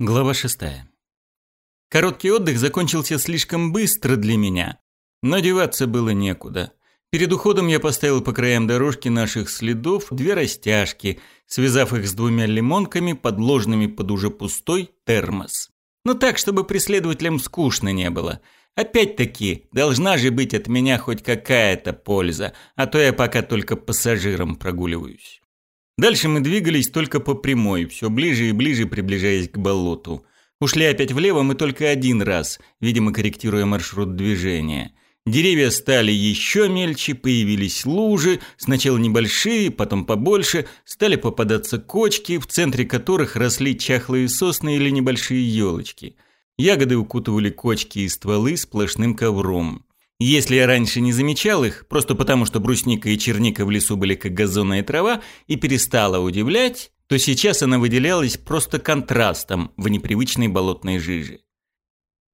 Глава 6. Короткий отдых закончился слишком быстро для меня, Надеваться было некуда. Перед уходом я поставил по краям дорожки наших следов две растяжки, связав их с двумя лимонками, подложными под уже пустой термос. Но так, чтобы преследователям скучно не было. Опять-таки, должна же быть от меня хоть какая-то польза, а то я пока только пассажиром прогуливаюсь. Дальше мы двигались только по прямой, все ближе и ближе приближаясь к болоту. Ушли опять влево мы только один раз, видимо, корректируя маршрут движения. Деревья стали еще мельче, появились лужи, сначала небольшие, потом побольше, стали попадаться кочки, в центре которых росли чахлые сосны или небольшие елочки. Ягоды укутывали кочки и стволы сплошным ковром. Если я раньше не замечал их, просто потому что брусника и черника в лесу были как газонная трава, и перестала удивлять, то сейчас она выделялась просто контрастом в непривычной болотной жиже.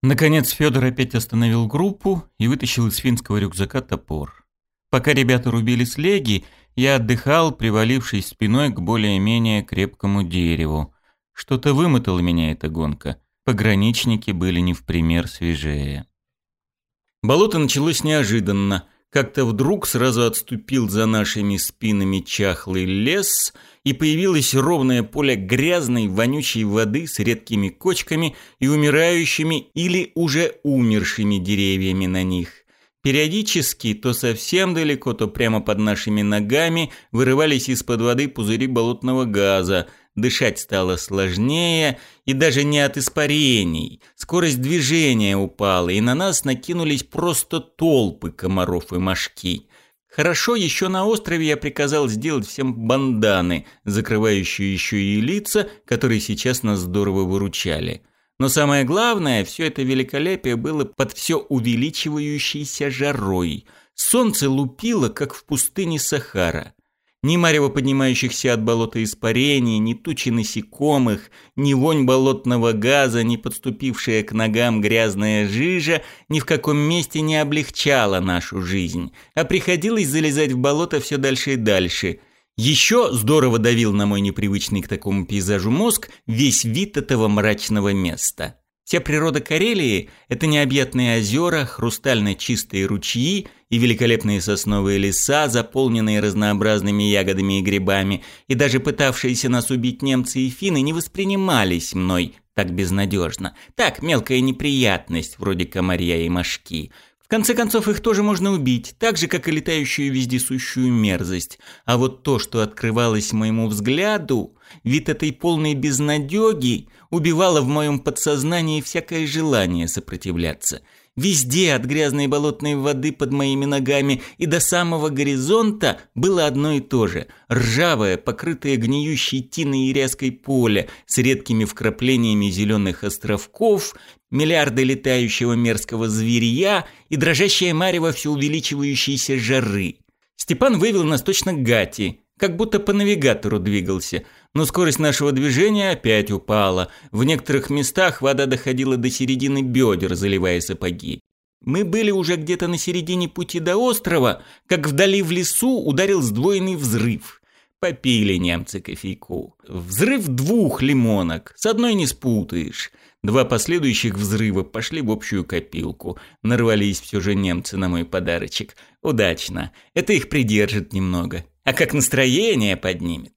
Наконец Федор опять остановил группу и вытащил из финского рюкзака топор. Пока ребята рубили слеги, я отдыхал, привалившись спиной к более-менее крепкому дереву. Что-то вымотала меня эта гонка. Пограничники были не в пример свежее. Болото началось неожиданно. Как-то вдруг сразу отступил за нашими спинами чахлый лес, и появилось ровное поле грязной, вонючей воды с редкими кочками и умирающими или уже умершими деревьями на них. Периодически, то совсем далеко, то прямо под нашими ногами, вырывались из-под воды пузыри болотного газа – дышать стало сложнее, и даже не от испарений. Скорость движения упала, и на нас накинулись просто толпы комаров и мошки. Хорошо, еще на острове я приказал сделать всем банданы, закрывающие еще и лица, которые сейчас нас здорово выручали. Но самое главное, все это великолепие было под все увеличивающейся жарой. Солнце лупило, как в пустыне Сахара. Ни марево поднимающихся от болота испарений, ни тучи насекомых, ни вонь болотного газа, ни подступившая к ногам грязная жижа ни в каком месте не облегчала нашу жизнь, а приходилось залезать в болото все дальше и дальше. Еще здорово давил на мой непривычный к такому пейзажу мозг весь вид этого мрачного места. Вся природа Карелии – это необъятные озера, хрустально чистые ручьи и великолепные сосновые леса, заполненные разнообразными ягодами и грибами, и даже пытавшиеся нас убить немцы и финны не воспринимались мной так безнадежно. Так, мелкая неприятность, вроде комарья и мошки – в конце концов, их тоже можно убить, так же, как и летающую вездесущую мерзость. А вот то, что открывалось моему взгляду, вид этой полной безнадёги, убивало в моем подсознании всякое желание сопротивляться. Везде, от грязной болотной воды под моими ногами и до самого горизонта, было одно и то же. Ржавое, покрытое гниющей тиной и ряской поле с редкими вкраплениями зеленых островков, миллиарды летающего мерзкого зверья и дрожащее марево все увеличивающейся жары. Степан вывел нас точно к Гати, как будто по навигатору двигался, но скорость нашего движения опять упала. В некоторых местах вода доходила до середины бедер, заливая сапоги. Мы были уже где-то на середине пути до острова, как вдали в лесу ударил сдвоенный взрыв. Попили немцы кофейку. Взрыв двух лимонок. С одной не спутаешь. Два последующих взрыва пошли в общую копилку. Нарвались все же немцы на мой подарочек. Удачно. Это их придержит немного. А как настроение поднимет.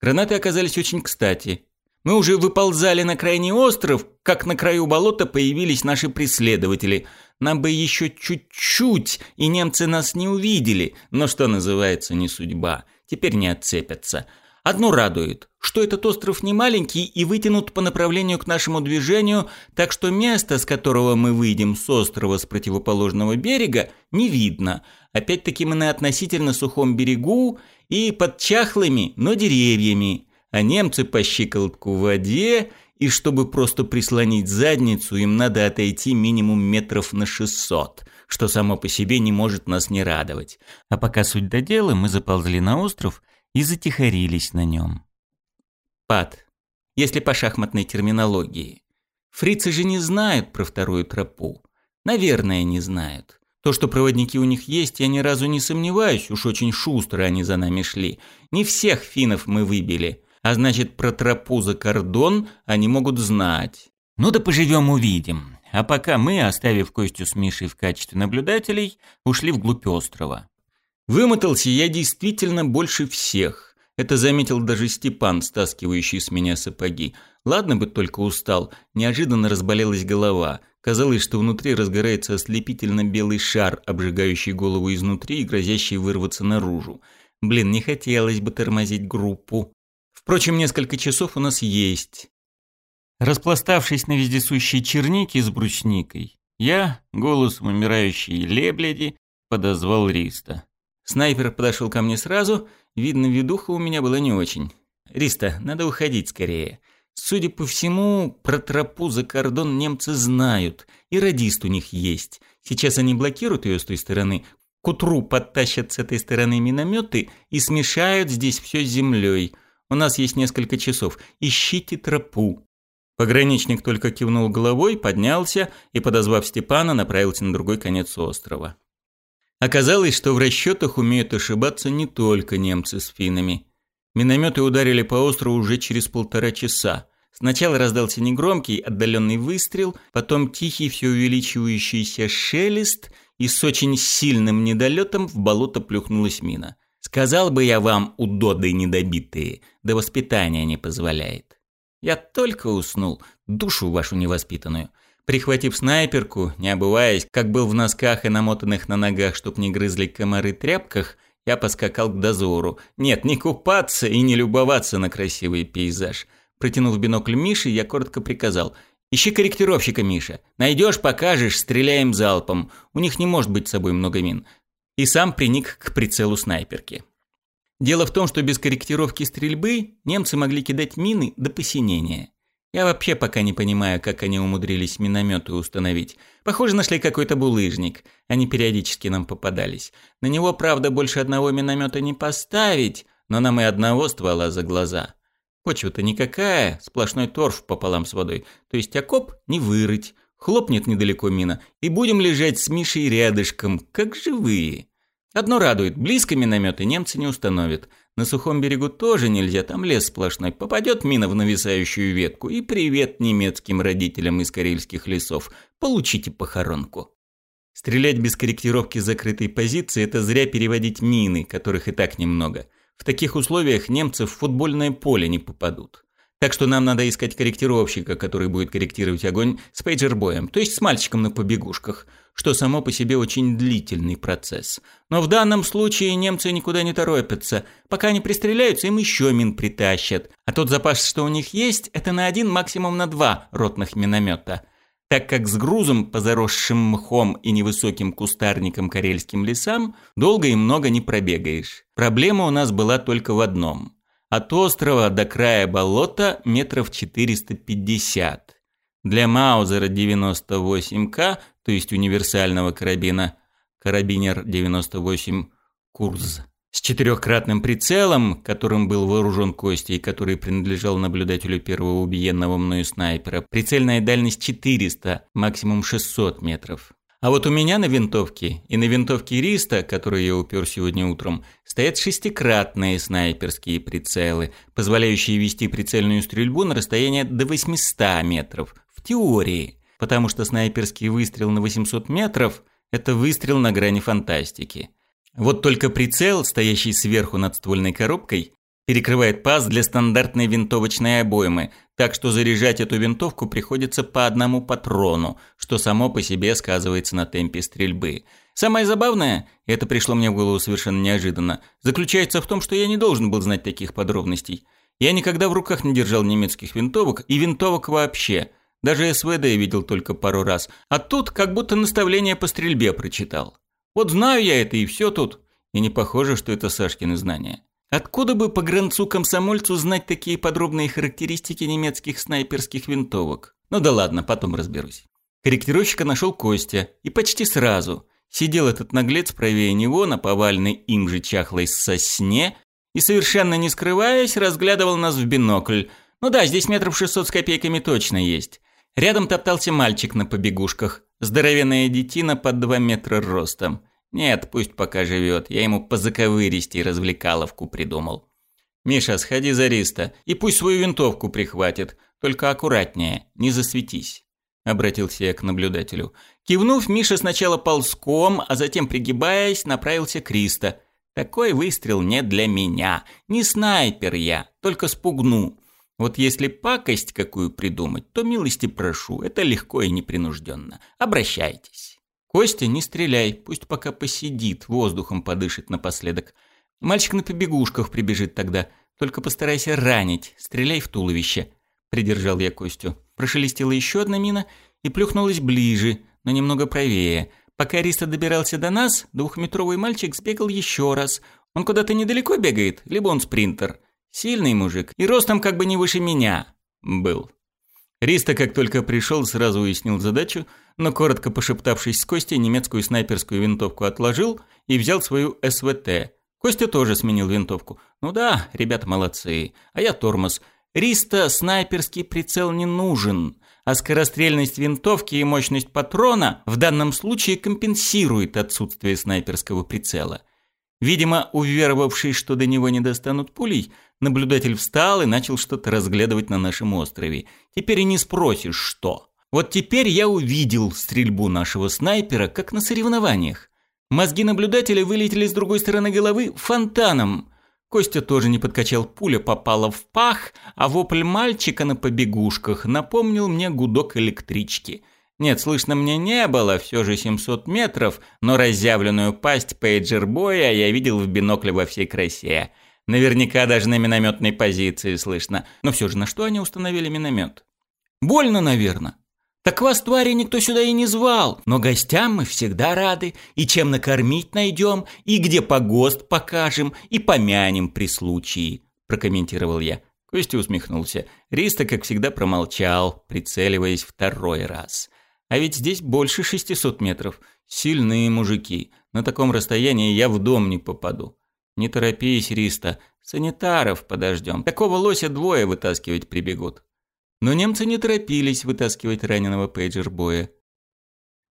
Гранаты оказались очень кстати. Мы уже выползали на крайний остров, как на краю болота появились наши преследователи. Нам бы еще чуть-чуть, и немцы нас не увидели, но что называется, не судьба теперь не отцепятся. Одно радует, что этот остров не маленький и вытянут по направлению к нашему движению, так что место, с которого мы выйдем с острова с противоположного берега, не видно. Опять-таки мы на относительно сухом берегу и под чахлыми, но деревьями. А немцы по щиколотку в воде и чтобы просто прислонить задницу, им надо отойти минимум метров на 600, что само по себе не может нас не радовать. А пока суть до дела, мы заползли на остров и затихарились на нем. Пад. Если по шахматной терминологии. Фрицы же не знают про вторую тропу. Наверное, не знают. То, что проводники у них есть, я ни разу не сомневаюсь, уж очень шустро они за нами шли. Не всех финнов мы выбили – а значит про тропу за кордон они могут знать. Ну да поживем увидим. А пока мы, оставив Костю с Мишей в качестве наблюдателей, ушли вглубь острова. Вымотался я действительно больше всех. Это заметил даже Степан, стаскивающий с меня сапоги. Ладно бы только устал, неожиданно разболелась голова. Казалось, что внутри разгорается ослепительно белый шар, обжигающий голову изнутри и грозящий вырваться наружу. Блин, не хотелось бы тормозить группу. Впрочем, несколько часов у нас есть. Распластавшись на вездесущей чернике с брусникой, я, голосом умирающей лебляди, подозвал Риста. Снайпер подошел ко мне сразу, видно, ведуха у меня была не очень. «Риста, надо уходить скорее. Судя по всему, про тропу за кордон немцы знают, и радист у них есть. Сейчас они блокируют ее с той стороны, к утру подтащат с этой стороны минометы и смешают здесь все с землей. У нас есть несколько часов. Ищите тропу». Пограничник только кивнул головой, поднялся и, подозвав Степана, направился на другой конец острова. Оказалось, что в расчетах умеют ошибаться не только немцы с финами. Минометы ударили по острову уже через полтора часа. Сначала раздался негромкий, отдаленный выстрел, потом тихий, все увеличивающийся шелест, и с очень сильным недолетом в болото плюхнулась мина. Сказал бы я вам, удоды недобитые, да воспитание не позволяет. Я только уснул, душу вашу невоспитанную. Прихватив снайперку, не обуваясь, как был в носках и намотанных на ногах, чтоб не грызли комары тряпках, я поскакал к дозору. Нет, не купаться и не любоваться на красивый пейзаж. Протянув бинокль Миши, я коротко приказал. «Ищи корректировщика, Миша. Найдешь, покажешь, стреляем залпом. У них не может быть с собой много мин и сам приник к прицелу снайперки. Дело в том, что без корректировки стрельбы немцы могли кидать мины до посинения. Я вообще пока не понимаю, как они умудрились минометы установить. Похоже, нашли какой-то булыжник. Они периодически нам попадались. На него, правда, больше одного миномета не поставить, но нам и одного ствола за глаза. Почва-то никакая, сплошной торф пополам с водой. То есть окоп не вырыть. Хлопнет недалеко мина, и будем лежать с Мишей рядышком, как живые. Одно радует, близко минометы немцы не установят. На сухом берегу тоже нельзя, там лес сплошной. Попадет мина в нависающую ветку, и привет немецким родителям из карельских лесов. Получите похоронку. Стрелять без корректировки закрытой позиции – это зря переводить мины, которых и так немного. В таких условиях немцы в футбольное поле не попадут. Так что нам надо искать корректировщика, который будет корректировать огонь с пейджербоем, то есть с мальчиком на побегушках – что само по себе очень длительный процесс. Но в данном случае немцы никуда не торопятся. Пока они пристреляются, им еще мин притащат. А тот запас, что у них есть, это на один, максимум на два ротных миномета. Так как с грузом, по мхом и невысоким кустарником карельским лесам, долго и много не пробегаешь. Проблема у нас была только в одном. От острова до края болота метров 450. Для Маузера 98К, то есть универсального карабина, карабинер 98 Курз, с четырехкратным прицелом, которым был вооружен Костя и который принадлежал наблюдателю первого убиенного мною снайпера, прицельная дальность 400, максимум 600 метров. А вот у меня на винтовке и на винтовке Риста, которую я упер сегодня утром, стоят шестикратные снайперские прицелы, позволяющие вести прицельную стрельбу на расстояние до 800 метров, в теории, потому что снайперский выстрел на 800 метров – это выстрел на грани фантастики. Вот только прицел, стоящий сверху над ствольной коробкой, перекрывает паз для стандартной винтовочной обоймы, так что заряжать эту винтовку приходится по одному патрону, что само по себе сказывается на темпе стрельбы. Самое забавное, и это пришло мне в голову совершенно неожиданно, заключается в том, что я не должен был знать таких подробностей. Я никогда в руках не держал немецких винтовок и винтовок вообще – даже СВД видел только пару раз. А тут как будто наставление по стрельбе прочитал. Вот знаю я это и все тут. И не похоже, что это Сашкины знания. Откуда бы по гранцу Комсомольцу знать такие подробные характеристики немецких снайперских винтовок? Ну да ладно, потом разберусь. Корректировщика нашел Костя. И почти сразу. Сидел этот наглец правее него на повальной им же чахлой сосне и, совершенно не скрываясь, разглядывал нас в бинокль. Ну да, здесь метров шестьсот с копейками точно есть. Рядом топтался мальчик на побегушках. Здоровенная детина под два метра ростом. Нет, пусть пока живет. Я ему позаковырести заковыристей развлекаловку придумал. «Миша, сходи за Риста и пусть свою винтовку прихватит. Только аккуратнее, не засветись». – обратился я к наблюдателю. Кивнув, Миша сначала ползком, а затем, пригибаясь, направился к Риста. «Такой выстрел не для меня. Не снайпер я, только спугну. Вот если пакость какую придумать, то милости прошу, это легко и непринужденно. Обращайтесь. Костя, не стреляй, пусть пока посидит, воздухом подышит напоследок. Мальчик на побегушках прибежит тогда. Только постарайся ранить, стреляй в туловище. Придержал я Костю. Прошелестела еще одна мина и плюхнулась ближе, но немного правее. Пока Риста добирался до нас, двухметровый мальчик сбегал еще раз. Он куда-то недалеко бегает, либо он спринтер. Сильный мужик и ростом как бы не выше меня был. Риста, как только пришел, сразу уяснил задачу, но, коротко пошептавшись с Костей, немецкую снайперскую винтовку отложил и взял свою СВТ. Костя тоже сменил винтовку. Ну да, ребята молодцы, а я тормоз. Риста снайперский прицел не нужен, а скорострельность винтовки и мощность патрона в данном случае компенсирует отсутствие снайперского прицела – Видимо, уверовавший, что до него не достанут пулей, наблюдатель встал и начал что-то разглядывать на нашем острове. Теперь и не спросишь, что. Вот теперь я увидел стрельбу нашего снайпера, как на соревнованиях. Мозги наблюдателя вылетели с другой стороны головы фонтаном. Костя тоже не подкачал, пуля попала в пах, а вопль мальчика на побегушках напомнил мне гудок электрички – нет, слышно мне не было, все же 700 метров, но разъявленную пасть пейджербоя я видел в бинокле во всей красе. Наверняка даже на минометной позиции слышно. Но все же на что они установили миномет? Больно, наверное. Так вас, твари, никто сюда и не звал, но гостям мы всегда рады, и чем накормить найдем, и где погост покажем, и помянем при случае», – прокомментировал я. Костя усмехнулся. Риста, как всегда, промолчал, прицеливаясь второй раз. А ведь здесь больше 600 метров. Сильные мужики. На таком расстоянии я в дом не попаду. Не торопись, Риста. Санитаров подождем. Такого лося двое вытаскивать прибегут. Но немцы не торопились вытаскивать раненого пейджербоя.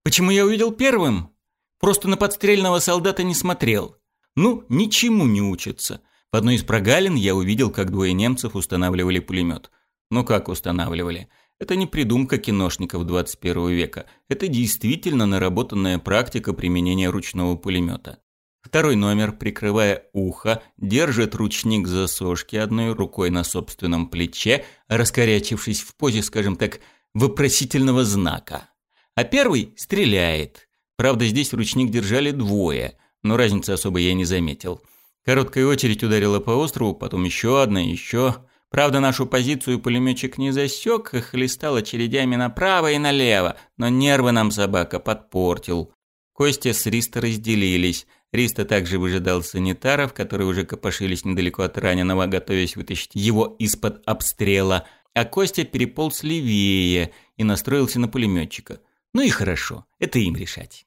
Почему я увидел первым? Просто на подстрельного солдата не смотрел. Ну, ничему не учится. В одной из прогалин я увидел, как двое немцев устанавливали пулемет. Ну как устанавливали? Это не придумка киношников 21 века. Это действительно наработанная практика применения ручного пулемета. Второй номер, прикрывая ухо, держит ручник за сошки одной рукой на собственном плече, раскорячившись в позе, скажем так, вопросительного знака. А первый стреляет. Правда, здесь ручник держали двое, но разницы особо я не заметил. Короткая очередь ударила по острову, потом еще одна, еще... Правда, нашу позицию пулеметчик не засек и хлестал очередями направо и налево, но нервы нам собака подпортил. Костя с Риста разделились. Риста также выжидал санитаров, которые уже копошились недалеко от раненого, готовясь вытащить его из-под обстрела. А Костя переполз левее и настроился на пулеметчика. Ну и хорошо, это им решать.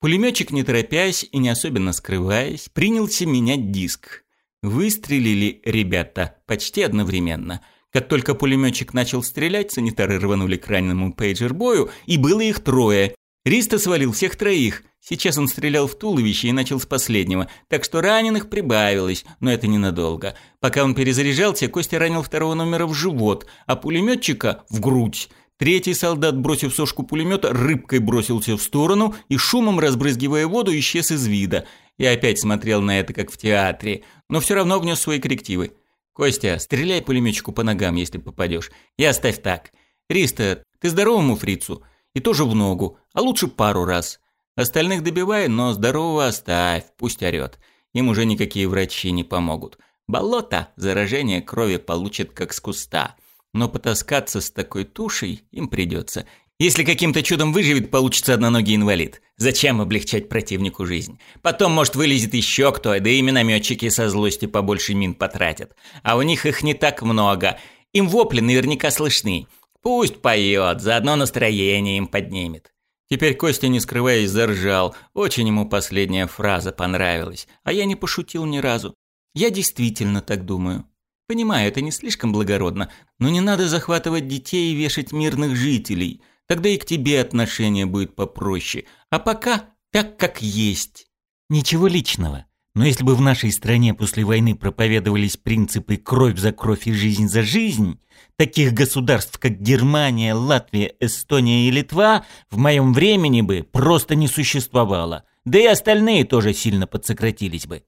Пулеметчик, не торопясь и не особенно скрываясь, принялся менять диск. Выстрелили ребята почти одновременно. Как только пулеметчик начал стрелять, санитары рванули к раненому пейджербою, и было их трое. Риста свалил всех троих. Сейчас он стрелял в туловище и начал с последнего, так что раненых прибавилось, но это ненадолго. Пока он перезаряжался, Костя ранил второго номера в живот, а пулеметчика в грудь. Третий солдат, бросив сошку пулемета, рыбкой бросился в сторону и, шумом разбрызгивая воду, исчез из вида. Я опять смотрел на это, как в театре но все равно внес свои коррективы. «Костя, стреляй пулеметчику по ногам, если попадешь, и оставь так. Риста, ты здоровому фрицу, и тоже в ногу, а лучше пару раз. Остальных добивай, но здорового оставь, пусть орёт. Им уже никакие врачи не помогут. Болото заражение крови получит как с куста» но потаскаться с такой тушей им придется, если каким-то чудом выживет, получится одноногий инвалид. Зачем облегчать противнику жизнь? Потом, может, вылезет еще кто, да и минометчики со злости побольше мин потратят. А у них их не так много. Им вопли наверняка слышны. Пусть поет, заодно настроение им поднимет. Теперь Костя, не скрываясь, заржал. Очень ему последняя фраза понравилась. А я не пошутил ни разу. Я действительно так думаю. Понимаю, это не слишком благородно, но не надо захватывать детей и вешать мирных жителей – Тогда и к тебе отношение будет попроще. А пока так, как есть. Ничего личного. Но если бы в нашей стране после войны проповедовались принципы «кровь за кровь» и «жизнь за жизнь», таких государств, как Германия, Латвия, Эстония и Литва, в моем времени бы просто не существовало. Да и остальные тоже сильно подсократились бы.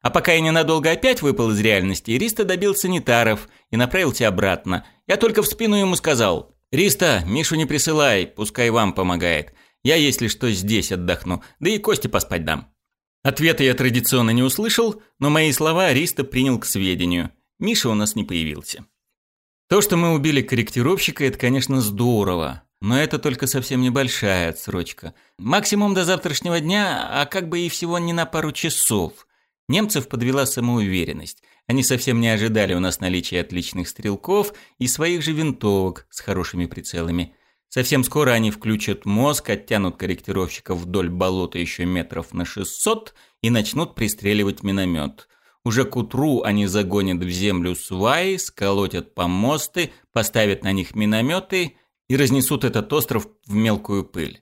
А пока я ненадолго опять выпал из реальности, Риста добил санитаров и направился обратно. Я только в спину ему сказал «Риста, Мишу не присылай, пускай вам помогает. Я, если что, здесь отдохну, да и Кости поспать дам». Ответа я традиционно не услышал, но мои слова Риста принял к сведению. Миша у нас не появился. То, что мы убили корректировщика, это, конечно, здорово. Но это только совсем небольшая отсрочка. Максимум до завтрашнего дня, а как бы и всего не на пару часов. Немцев подвела самоуверенность. Они совсем не ожидали у нас наличия отличных стрелков и своих же винтовок с хорошими прицелами. Совсем скоро они включат мозг, оттянут корректировщиков вдоль болота еще метров на 600 и начнут пристреливать миномет. Уже к утру они загонят в землю сваи, сколотят помосты, поставят на них минометы и разнесут этот остров в мелкую пыль.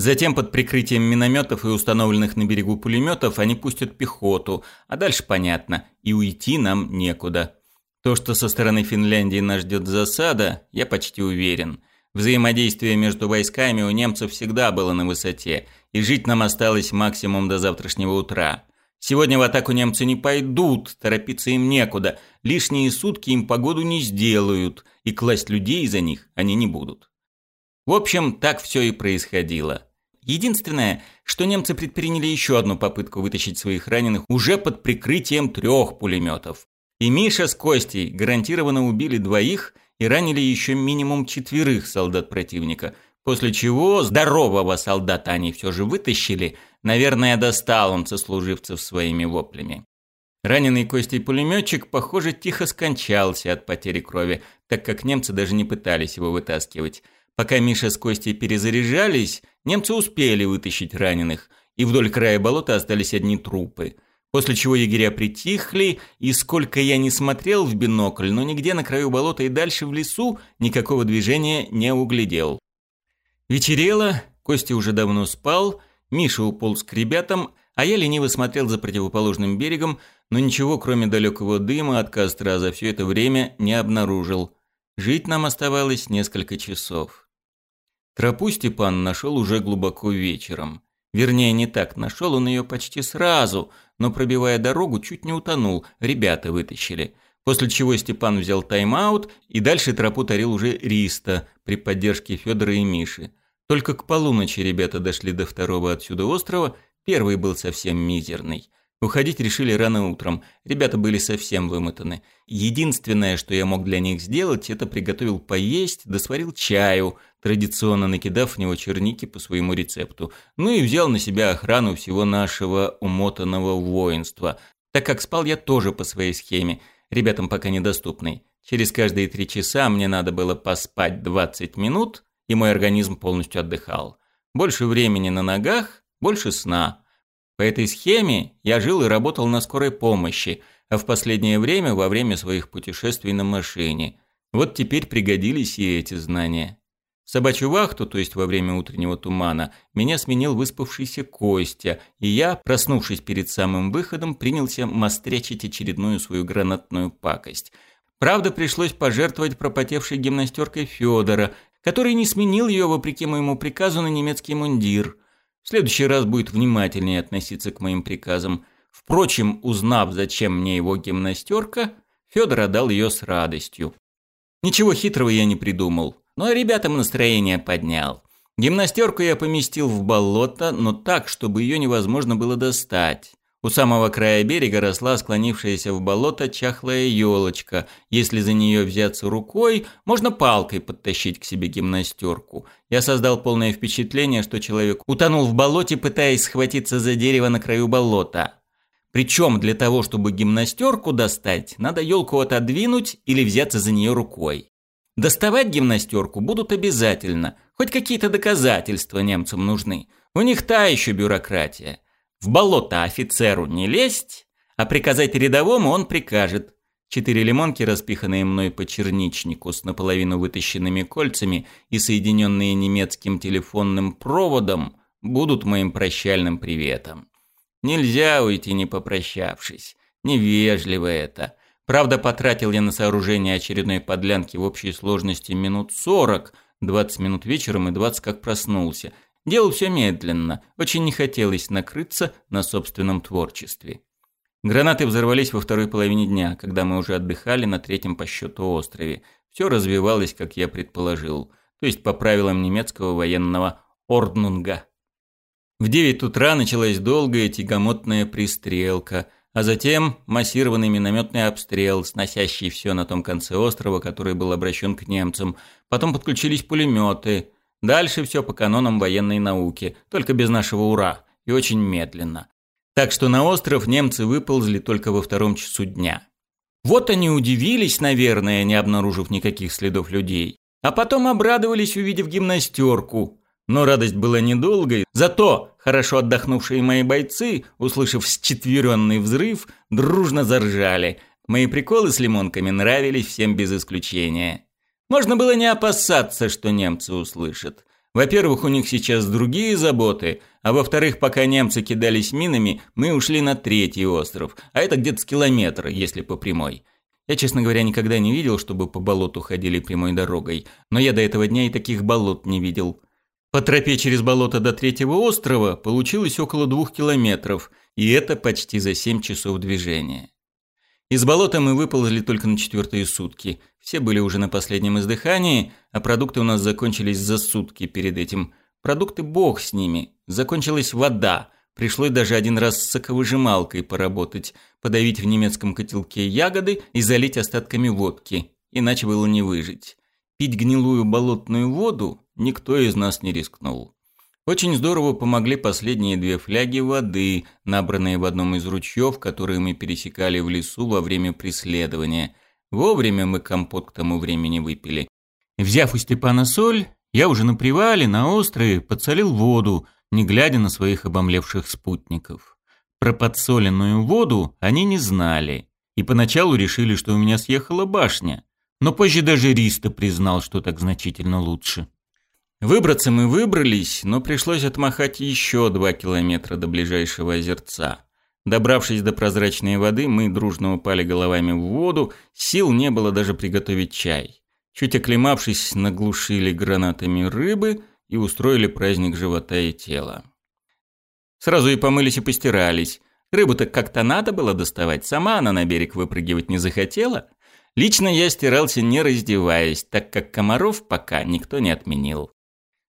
Затем под прикрытием минометов и установленных на берегу пулеметов они пустят пехоту, а дальше понятно, и уйти нам некуда. То, что со стороны Финляндии нас ждет засада, я почти уверен. Взаимодействие между войсками у немцев всегда было на высоте, и жить нам осталось максимум до завтрашнего утра. Сегодня в атаку немцы не пойдут, торопиться им некуда, лишние сутки им погоду не сделают, и класть людей за них они не будут. В общем, так все и происходило. Единственное, что немцы предприняли еще одну попытку вытащить своих раненых уже под прикрытием трех пулеметов. И Миша с Костей гарантированно убили двоих и ранили еще минимум четверых солдат противника, после чего здорового солдата они все же вытащили, наверное, достал он сослуживцев своими воплями. Раненый Костей пулеметчик, похоже, тихо скончался от потери крови, так как немцы даже не пытались его вытаскивать – Пока Миша с Костей перезаряжались, немцы успели вытащить раненых, и вдоль края болота остались одни трупы. После чего егеря притихли, и сколько я не смотрел в бинокль, но нигде на краю болота и дальше в лесу никакого движения не углядел. Вечерело, Костя уже давно спал, Миша уполз к ребятам, а я лениво смотрел за противоположным берегом, но ничего, кроме далекого дыма от костра, за все это время не обнаружил. Жить нам оставалось несколько часов. Тропу Степан нашел уже глубоко вечером. Вернее, не так, нашел он ее почти сразу, но пробивая дорогу, чуть не утонул, ребята вытащили. После чего Степан взял тайм-аут, и дальше тропу тарил уже Риста при поддержке Федора и Миши. Только к полуночи ребята дошли до второго отсюда острова, первый был совсем мизерный – Уходить решили рано утром. Ребята были совсем вымотаны. Единственное, что я мог для них сделать, это приготовил поесть, досварил чаю, традиционно накидав в него черники по своему рецепту. Ну и взял на себя охрану всего нашего умотанного воинства, так как спал я тоже по своей схеме, ребятам пока недоступный. Через каждые три часа мне надо было поспать 20 минут, и мой организм полностью отдыхал. Больше времени на ногах, больше сна – по этой схеме я жил и работал на скорой помощи, а в последнее время во время своих путешествий на машине. Вот теперь пригодились и эти знания. В собачью вахту, то есть во время утреннего тумана, меня сменил выспавшийся Костя, и я, проснувшись перед самым выходом, принялся мастречить очередную свою гранатную пакость. Правда, пришлось пожертвовать пропотевшей гимнастеркой Федора, который не сменил ее, вопреки моему приказу, на немецкий мундир – в следующий раз будет внимательнее относиться к моим приказам. Впрочем, узнав, зачем мне его гимнастерка, Федор отдал ее с радостью. Ничего хитрого я не придумал, но ребятам настроение поднял. Гимнастерку я поместил в болото, но так, чтобы ее невозможно было достать. У самого края берега росла склонившаяся в болото чахлая елочка. Если за нее взяться рукой, можно палкой подтащить к себе гимнастерку. Я создал полное впечатление, что человек утонул в болоте, пытаясь схватиться за дерево на краю болота. Причем для того, чтобы гимнастерку достать, надо елку отодвинуть или взяться за нее рукой. Доставать гимнастерку будут обязательно. Хоть какие-то доказательства немцам нужны. У них та еще бюрократия. В болото офицеру не лезть, а приказать рядовому он прикажет. Четыре лимонки, распиханные мной по черничнику с наполовину вытащенными кольцами и соединенные немецким телефонным проводом, будут моим прощальным приветом. Нельзя уйти, не попрощавшись. Невежливо это. Правда, потратил я на сооружение очередной подлянки в общей сложности минут сорок, двадцать минут вечером и двадцать как проснулся – Делал все медленно, очень не хотелось накрыться на собственном творчестве. Гранаты взорвались во второй половине дня, когда мы уже отдыхали на третьем по счету острове. Все развивалось, как я предположил, то есть по правилам немецкого военного «Орднунга». В 9 утра началась долгая тягомотная пристрелка, а затем массированный минометный обстрел, сносящий все на том конце острова, который был обращен к немцам. Потом подключились пулеметы – Дальше все по канонам военной науки, только без нашего «ура» и очень медленно. Так что на остров немцы выползли только во втором часу дня. Вот они удивились, наверное, не обнаружив никаких следов людей. А потом обрадовались, увидев гимнастерку. Но радость была недолгой, зато хорошо отдохнувшие мои бойцы, услышав счетверенный взрыв, дружно заржали. Мои приколы с лимонками нравились всем без исключения. Можно было не опасаться, что немцы услышат. Во-первых, у них сейчас другие заботы, а во-вторых, пока немцы кидались минами, мы ушли на третий остров, а это где-то с километра, если по прямой. Я, честно говоря, никогда не видел, чтобы по болоту ходили прямой дорогой, но я до этого дня и таких болот не видел. По тропе через болото до третьего острова получилось около двух километров, и это почти за семь часов движения. Из болота мы выползли только на четвертые сутки. Все были уже на последнем издыхании, а продукты у нас закончились за сутки перед этим. Продукты бог с ними. Закончилась вода. Пришлось даже один раз с соковыжималкой поработать, подавить в немецком котелке ягоды и залить остатками водки. Иначе было не выжить. Пить гнилую болотную воду никто из нас не рискнул. Очень здорово помогли последние две фляги воды, набранные в одном из ручьев, которые мы пересекали в лесу во время преследования. Вовремя мы компот к тому времени выпили. Взяв у Степана соль, я уже на привале, на острове, подсолил воду, не глядя на своих обомлевших спутников. Про подсоленную воду они не знали и поначалу решили, что у меня съехала башня, но позже даже Риста признал, что так значительно лучше. Выбраться мы выбрались, но пришлось отмахать еще два километра до ближайшего озерца. Добравшись до прозрачной воды, мы дружно упали головами в воду, сил не было даже приготовить чай. Чуть оклемавшись, наглушили гранатами рыбы и устроили праздник живота и тела. Сразу и помылись и постирались. Рыбу-то как-то надо было доставать, сама она на берег выпрыгивать не захотела. Лично я стирался не раздеваясь, так как комаров пока никто не отменил.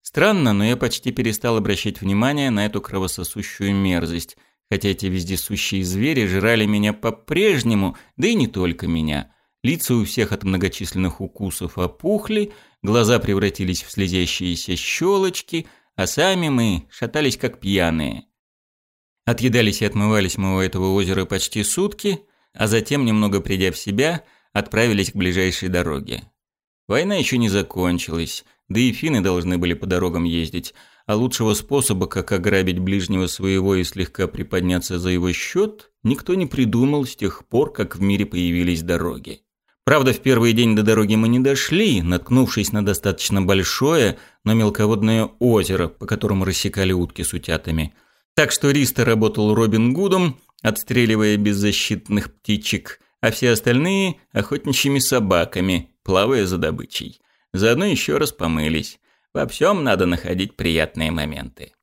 Странно, но я почти перестал обращать внимание на эту кровососущую мерзость, хотя эти вездесущие звери жрали меня по-прежнему, да и не только меня. Лица у всех от многочисленных укусов опухли, глаза превратились в слезящиеся щелочки, а сами мы шатались как пьяные. Отъедались и отмывались мы у этого озера почти сутки, а затем, немного придя в себя, отправились к ближайшей дороге. Война еще не закончилась – да и финны должны были по дорогам ездить, а лучшего способа, как ограбить ближнего своего и слегка приподняться за его счет, никто не придумал с тех пор, как в мире появились дороги. Правда, в первый день до дороги мы не дошли, наткнувшись на достаточно большое, но мелководное озеро, по которому рассекали утки с утятами. Так что Риста работал Робин Гудом, отстреливая беззащитных птичек, а все остальные – охотничьими собаками, плавая за добычей. Заодно еще раз помылись. Во всем надо находить приятные моменты.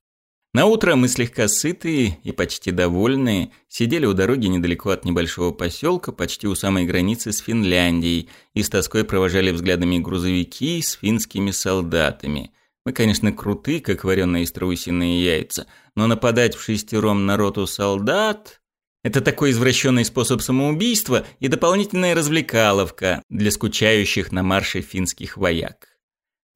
На утро мы слегка сытые и почти довольные сидели у дороги недалеко от небольшого поселка, почти у самой границы с Финляндией, и с тоской провожали взглядами грузовики с финскими солдатами. Мы, конечно, круты, как вареные страусиные яйца, но нападать в шестером на роту солдат это такой извращенный способ самоубийства и дополнительная развлекаловка для скучающих на марше финских вояк.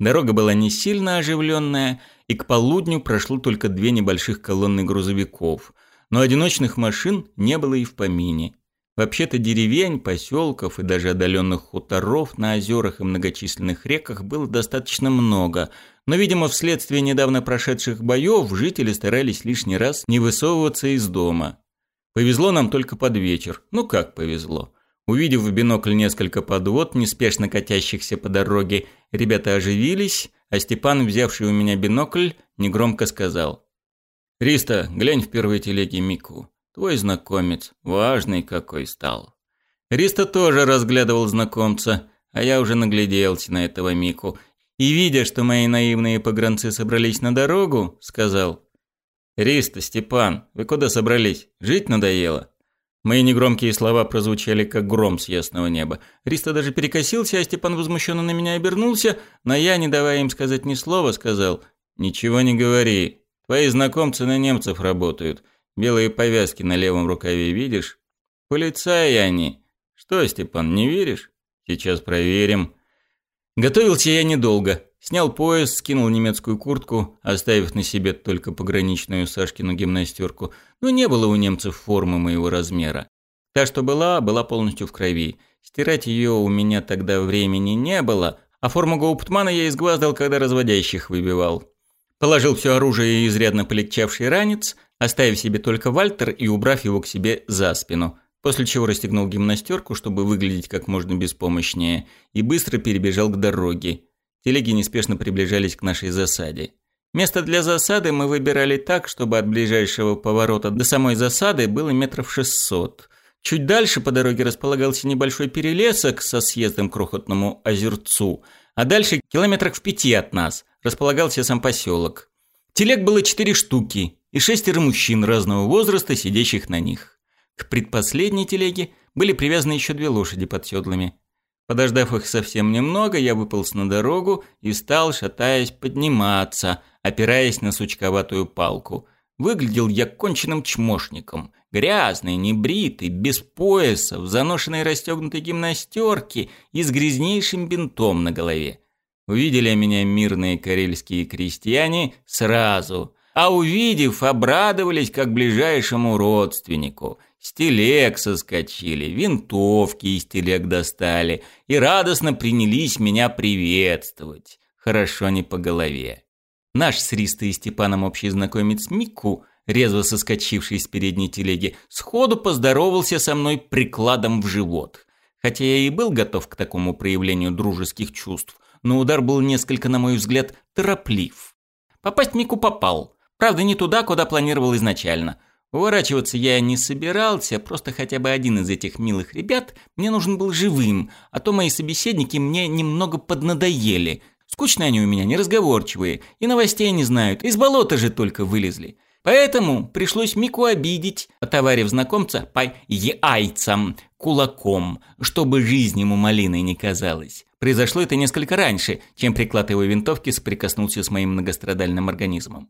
Дорога была не сильно оживленная, и к полудню прошло только две небольших колонны грузовиков, но одиночных машин не было и в помине. Вообще-то деревень, поселков и даже отдаленных хуторов на озерах и многочисленных реках было достаточно много, но, видимо, вследствие недавно прошедших боев жители старались лишний раз не высовываться из дома – Повезло нам только под вечер. Ну как повезло. Увидев в бинокль несколько подвод, неспешно катящихся по дороге, ребята оживились, а Степан, взявший у меня бинокль, негромко сказал. «Риста, глянь в первой телеге Мику. Твой знакомец, важный какой стал». Риста тоже разглядывал знакомца, а я уже нагляделся на этого Мику. И, видя, что мои наивные погранцы собрались на дорогу, сказал «Риста, Степан, вы куда собрались? Жить надоело?» Мои негромкие слова прозвучали, как гром с ясного неба. Риста даже перекосился, а Степан возмущенно на меня обернулся, но я, не давая им сказать ни слова, сказал «Ничего не говори. Твои знакомцы на немцев работают. Белые повязки на левом рукаве видишь? Полицаи они. Что, Степан, не веришь? Сейчас проверим». Готовился я недолго. Снял пояс, скинул немецкую куртку, оставив на себе только пограничную Сашкину гимнастерку. Но не было у немцев формы моего размера. Та, что была, была полностью в крови. Стирать ее у меня тогда времени не было, а форму гауптмана я изгваздал, когда разводящих выбивал. Положил все оружие и изрядно полегчавший ранец, оставив себе только Вальтер и убрав его к себе за спину, после чего расстегнул гимнастерку, чтобы выглядеть как можно беспомощнее, и быстро перебежал к дороге, Телеги неспешно приближались к нашей засаде. Место для засады мы выбирали так, чтобы от ближайшего поворота до самой засады было метров шестьсот. Чуть дальше по дороге располагался небольшой перелесок со съездом к крохотному озерцу, а дальше километрах в пяти от нас располагался сам поселок. Телег было четыре штуки и шестеро мужчин разного возраста, сидящих на них. К предпоследней телеге были привязаны еще две лошади под седлами – Подождав их совсем немного, я выполз на дорогу и стал, шатаясь, подниматься, опираясь на сучковатую палку. Выглядел я конченным чмошником. Грязный, небритый, без пояса, в заношенной расстегнутой гимнастерке и с грязнейшим бинтом на голове. Увидели меня мирные карельские крестьяне сразу, а увидев, обрадовались как ближайшему родственнику – с телег соскочили, винтовки из телег достали и радостно принялись меня приветствовать. Хорошо не по голове. Наш с Ристой и Степаном общий знакомец Мику, резво соскочивший с передней телеги, сходу поздоровался со мной прикладом в живот. Хотя я и был готов к такому проявлению дружеских чувств, но удар был несколько, на мой взгляд, тороплив. Попасть Мику попал. Правда, не туда, куда планировал изначально – Уворачиваться я не собирался, просто хотя бы один из этих милых ребят мне нужен был живым, а то мои собеседники мне немного поднадоели. Скучные они у меня, неразговорчивые, и новостей не знают, из болота же только вылезли. Поэтому пришлось Мику обидеть, а отоварив знакомца по яйцам кулаком, чтобы жизнь ему малиной не казалась. Произошло это несколько раньше, чем приклад его винтовки соприкоснулся с моим многострадальным организмом.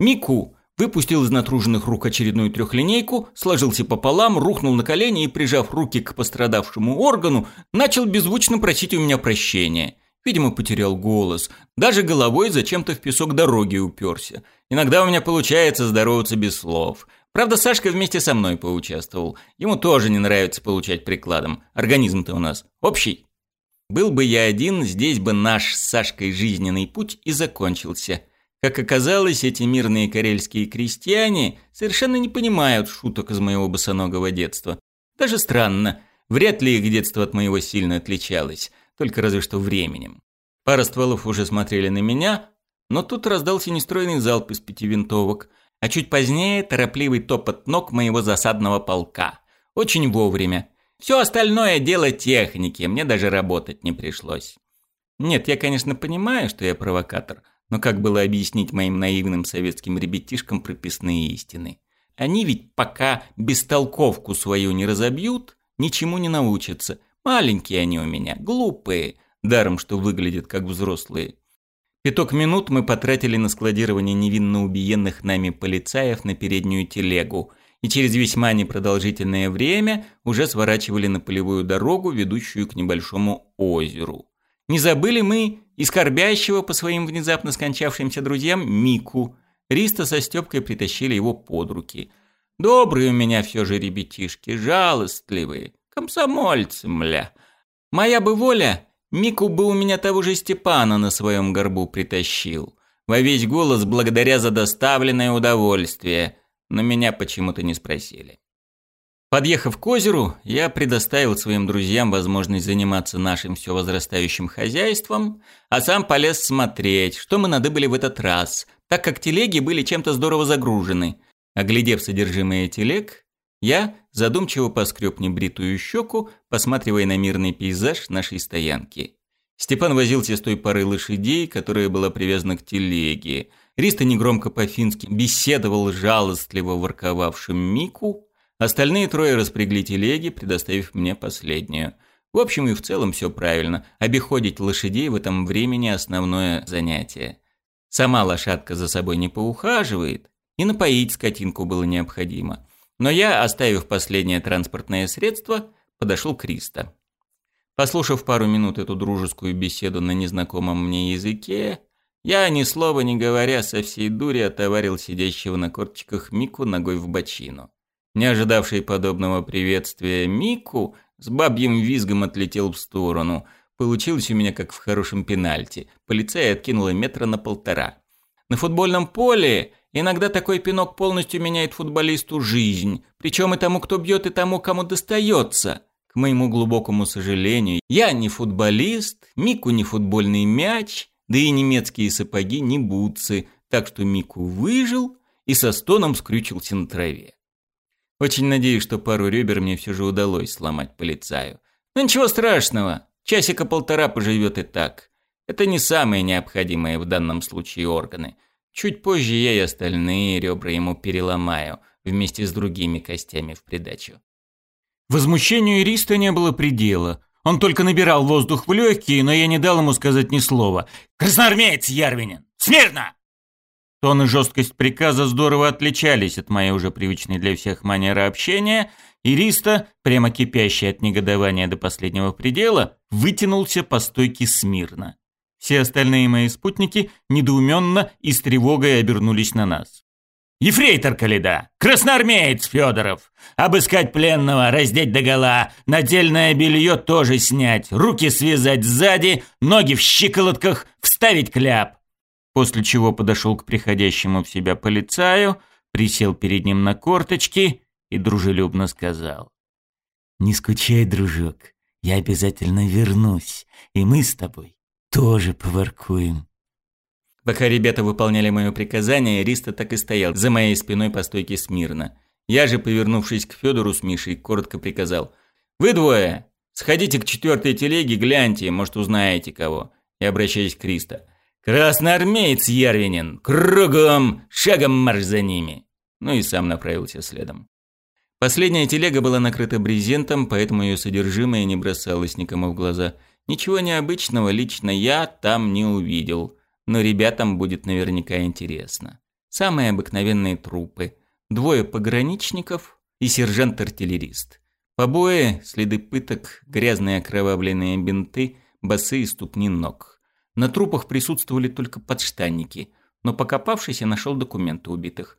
Мику выпустил из натруженных рук очередную трехлинейку, сложился пополам, рухнул на колени и, прижав руки к пострадавшему органу, начал беззвучно просить у меня прощения. Видимо, потерял голос. Даже головой зачем-то в песок дороги уперся. Иногда у меня получается здороваться без слов. Правда, Сашка вместе со мной поучаствовал. Ему тоже не нравится получать прикладом. Организм-то у нас общий. Был бы я один, здесь бы наш с Сашкой жизненный путь и закончился. Как оказалось, эти мирные карельские крестьяне совершенно не понимают шуток из моего босоногого детства. Даже странно, вряд ли их детство от моего сильно отличалось, только разве что временем. Пара стволов уже смотрели на меня, но тут раздался нестройный залп из пяти винтовок, а чуть позднее торопливый топот ног моего засадного полка. Очень вовремя. Все остальное дело техники, мне даже работать не пришлось. Нет, я, конечно, понимаю, что я провокатор – но как было объяснить моим наивным советским ребятишкам прописные истины? Они ведь пока бестолковку свою не разобьют, ничему не научатся. Маленькие они у меня, глупые, даром что выглядят как взрослые. Пяток минут мы потратили на складирование невинно убиенных нами полицаев на переднюю телегу – и через весьма непродолжительное время уже сворачивали на полевую дорогу, ведущую к небольшому озеру. Не забыли мы и скорбящего по своим внезапно скончавшимся друзьям Мику. Риста со Стёпкой притащили его под руки. «Добрые у меня все же ребятишки, жалостливые, комсомольцы, мля. Моя бы воля, Мику бы у меня того же Степана на своем горбу притащил. Во весь голос благодаря за доставленное удовольствие, но меня почему-то не спросили». Подъехав к озеру, я предоставил своим друзьям возможность заниматься нашим все возрастающим хозяйством, а сам полез смотреть, что мы надыбали в этот раз, так как телеги были чем-то здорово загружены. Оглядев содержимое телег, я задумчиво поскреб небритую щеку, посматривая на мирный пейзаж нашей стоянки. Степан возился с той парой лошадей, которая была привязана к телеге. Риста негромко по-фински беседовал жалостливо ворковавшим Мику – Остальные трое распрягли телеги, предоставив мне последнюю. В общем и в целом все правильно. Обиходить лошадей в этом времени основное занятие. Сама лошадка за собой не поухаживает, и напоить скотинку было необходимо. Но я, оставив последнее транспортное средство, подошел к Риста. Послушав пару минут эту дружескую беседу на незнакомом мне языке, я, ни слова не говоря, со всей дури отоварил сидящего на корточках Мику ногой в бочину. Не ожидавший подобного приветствия Мику с бабьим визгом отлетел в сторону. Получилось у меня как в хорошем пенальти. Полицей откинула метра на полтора. На футбольном поле иногда такой пинок полностью меняет футболисту жизнь. Причем и тому, кто бьет, и тому, кому достается. К моему глубокому сожалению, я не футболист, Мику не футбольный мяч, да и немецкие сапоги не бутсы, так что Мику выжил и со стоном скрючился на траве. Очень надеюсь, что пару ребер мне все же удалось сломать полицаю. Но ничего страшного, часика полтора поживет и так. Это не самые необходимые в данном случае органы. Чуть позже я и остальные ребра ему переломаю, вместе с другими костями в придачу. Возмущению Ириста не было предела. Он только набирал воздух в легкие, но я не дал ему сказать ни слова. «Красноармеец Ярвинин! Смирно!» Тон и жесткость приказа здорово отличались от моей уже привычной для всех манеры общения, и Риста, прямо кипящий от негодования до последнего предела, вытянулся по стойке смирно. Все остальные мои спутники недоуменно и с тревогой обернулись на нас. «Ефрейтор Каледа! Красноармеец Федоров! Обыскать пленного, раздеть догола, надельное белье тоже снять, руки связать сзади, ноги в щиколотках, вставить кляп! после чего подошел к приходящему в себя полицаю, присел перед ним на корточки и дружелюбно сказал. «Не скучай, дружок, я обязательно вернусь, и мы с тобой тоже поваркуем». Пока ребята выполняли мое приказание, Риста так и стоял за моей спиной по стойке смирно. Я же, повернувшись к Федору с Мишей, коротко приказал. «Вы двое, сходите к четвертой телеге, гляньте, может, узнаете кого». И обращаясь к Риста. «Красноармеец Ярвинин! Кругом! Шагом марш за ними!» Ну и сам направился следом. Последняя телега была накрыта брезентом, поэтому ее содержимое не бросалось никому в глаза. Ничего необычного лично я там не увидел, но ребятам будет наверняка интересно. Самые обыкновенные трупы. Двое пограничников и сержант-артиллерист. Побои, следы пыток, грязные окровавленные бинты, босые ступни ног – на трупах присутствовали только подштанники, но покопавшись, я нашел документы убитых.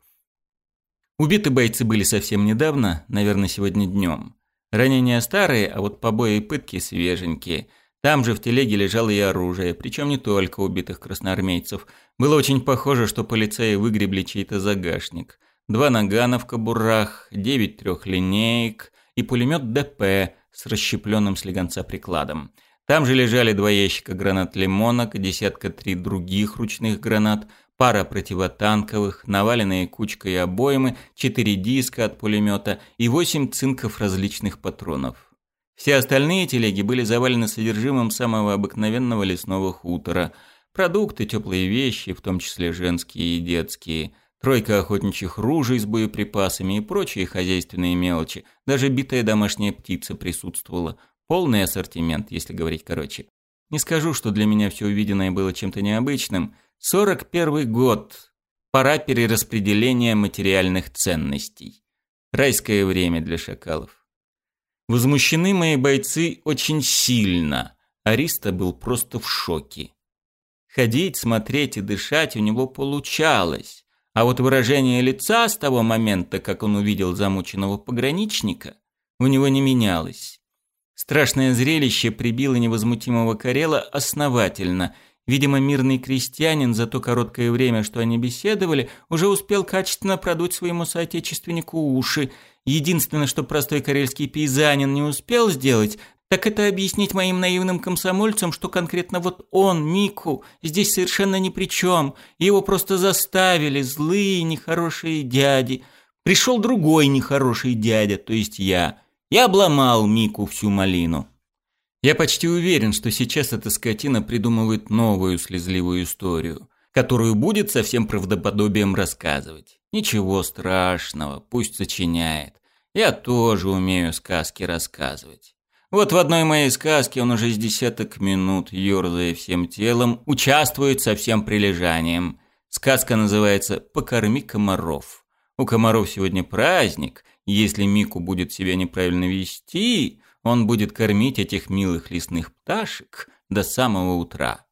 Убиты бойцы были совсем недавно, наверное, сегодня днем. Ранения старые, а вот побои и пытки свеженькие. Там же в телеге лежало и оружие, причем не только убитых красноармейцев. Было очень похоже, что полицаи выгребли чей-то загашник. Два нагана в кобурах, девять трехлинеек и пулемет ДП с расщепленным слегонца прикладом – там же лежали два ящика гранат «Лимонок», десятка три других ручных гранат, пара противотанковых, наваленные кучкой обоймы, четыре диска от пулемета и восемь цинков различных патронов. Все остальные телеги были завалены содержимым самого обыкновенного лесного хутора. Продукты, теплые вещи, в том числе женские и детские, тройка охотничьих ружей с боеприпасами и прочие хозяйственные мелочи. Даже битая домашняя птица присутствовала – Полный ассортимент, если говорить короче. Не скажу, что для меня все увиденное было чем-то необычным. 41 год. Пора перераспределения материальных ценностей. Райское время для шакалов. Возмущены мои бойцы очень сильно. Ариста был просто в шоке. Ходить, смотреть и дышать у него получалось. А вот выражение лица с того момента, как он увидел замученного пограничника, у него не менялось. Страшное зрелище прибило невозмутимого Карела основательно. Видимо, мирный крестьянин за то короткое время, что они беседовали, уже успел качественно продуть своему соотечественнику уши. Единственное, что простой карельский пейзанин не успел сделать, так это объяснить моим наивным комсомольцам, что конкретно вот он, Мику, здесь совершенно ни при чем. Его просто заставили злые нехорошие дяди. Пришел другой нехороший дядя, то есть я и обломал Мику всю малину. Я почти уверен, что сейчас эта скотина придумывает новую слезливую историю, которую будет со всем правдоподобием рассказывать. Ничего страшного, пусть сочиняет. Я тоже умею сказки рассказывать. Вот в одной моей сказке он уже с десяток минут, ерзая всем телом, участвует со всем прилежанием. Сказка называется «Покорми комаров». У комаров сегодня праздник – если Мику будет себя неправильно вести, он будет кормить этих милых лесных пташек до самого утра.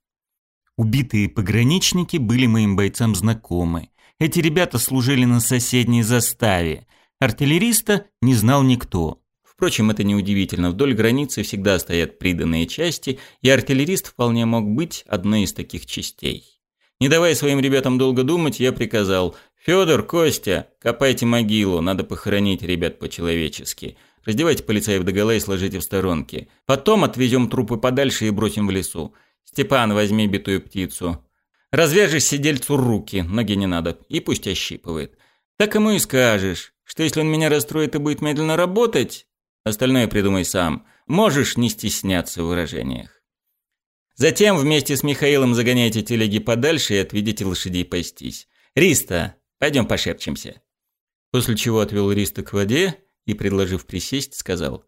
Убитые пограничники были моим бойцам знакомы. Эти ребята служили на соседней заставе. Артиллериста не знал никто. Впрочем, это неудивительно. Вдоль границы всегда стоят приданные части, и артиллерист вполне мог быть одной из таких частей. Не давая своим ребятам долго думать, я приказал Федор, Костя, копайте могилу, надо похоронить ребят по-человечески. Раздевайте полицаев догола и сложите в сторонке. Потом отвезем трупы подальше и бросим в лесу. Степан, возьми битую птицу. Развяжи сидельцу руки, ноги не надо, и пусть ощипывает. Так ему и скажешь, что если он меня расстроит и будет медленно работать, остальное придумай сам. Можешь не стесняться в выражениях. Затем вместе с Михаилом загоняйте телеги подальше и отведите лошадей пастись. Риста, Пойдем пошепчемся». После чего отвел Риста к воде и, предложив присесть, сказал.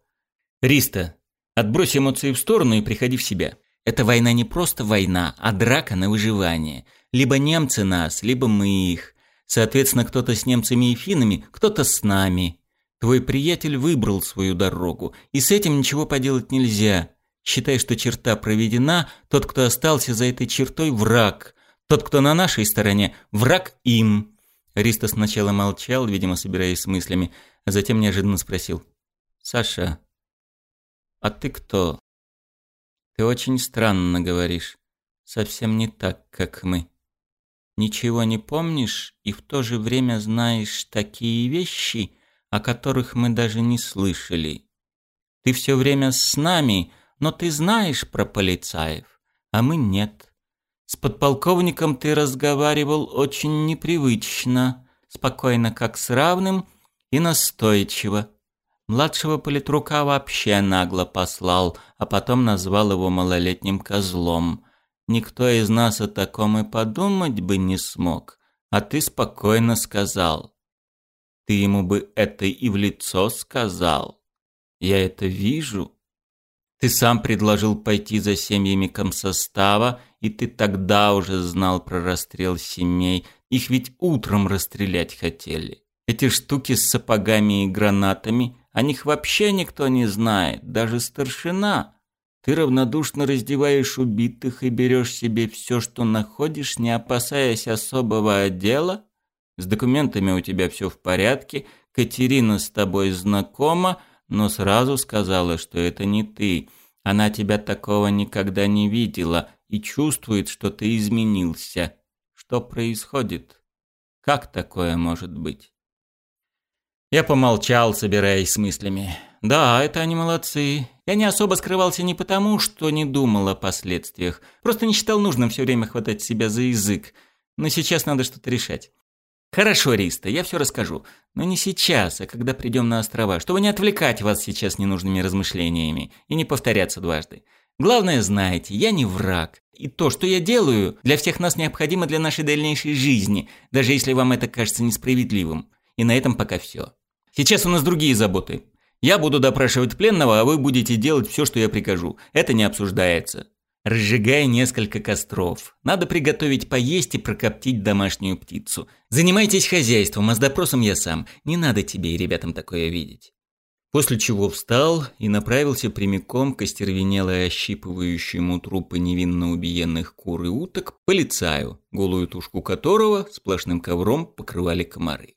«Риста, отбрось эмоции в сторону и приходи в себя. Эта война не просто война, а драка на выживание. Либо немцы нас, либо мы их. Соответственно, кто-то с немцами и финами, кто-то с нами. Твой приятель выбрал свою дорогу, и с этим ничего поделать нельзя. Считай, что черта проведена, тот, кто остался за этой чертой, враг. Тот, кто на нашей стороне, враг им. Ристо сначала молчал, видимо, собираясь с мыслями, а затем неожиданно спросил. «Саша, а ты кто?» «Ты очень странно говоришь. Совсем не так, как мы. Ничего не помнишь и в то же время знаешь такие вещи, о которых мы даже не слышали. Ты все время с нами, но ты знаешь про полицаев, а мы нет. С подполковником ты разговаривал очень непривычно, спокойно как с равным и настойчиво. Младшего политрука вообще нагло послал, а потом назвал его малолетним козлом. Никто из нас о таком и подумать бы не смог, а ты спокойно сказал. Ты ему бы это и в лицо сказал. Я это вижу. Ты сам предложил пойти за семьями комсостава, и ты тогда уже знал про расстрел семей. Их ведь утром расстрелять хотели. Эти штуки с сапогами и гранатами, о них вообще никто не знает, даже старшина. Ты равнодушно раздеваешь убитых и берешь себе все, что находишь, не опасаясь особого отдела? С документами у тебя все в порядке, Катерина с тобой знакома, но сразу сказала, что это не ты. Она тебя такого никогда не видела и чувствует, что ты изменился. Что происходит? Как такое может быть? Я помолчал, собираясь с мыслями. Да, это они молодцы. Я не особо скрывался не потому, что не думал о последствиях. Просто не считал нужным все время хватать себя за язык. Но сейчас надо что-то решать. «Хорошо, Риста, я все расскажу. Но не сейчас, а когда придем на острова, чтобы не отвлекать вас сейчас ненужными размышлениями и не повторяться дважды. Главное, знаете, я не враг. И то, что я делаю, для всех нас необходимо для нашей дальнейшей жизни, даже если вам это кажется несправедливым. И на этом пока все. Сейчас у нас другие заботы. Я буду допрашивать пленного, а вы будете делать все, что я прикажу. Это не обсуждается разжигая несколько костров. Надо приготовить поесть и прокоптить домашнюю птицу. Занимайтесь хозяйством, а с допросом я сам. Не надо тебе и ребятам такое видеть. После чего встал и направился прямиком к остервенелой ощипывающему трупы невинно убиенных кур и уток полицаю, голую тушку которого сплошным ковром покрывали комары.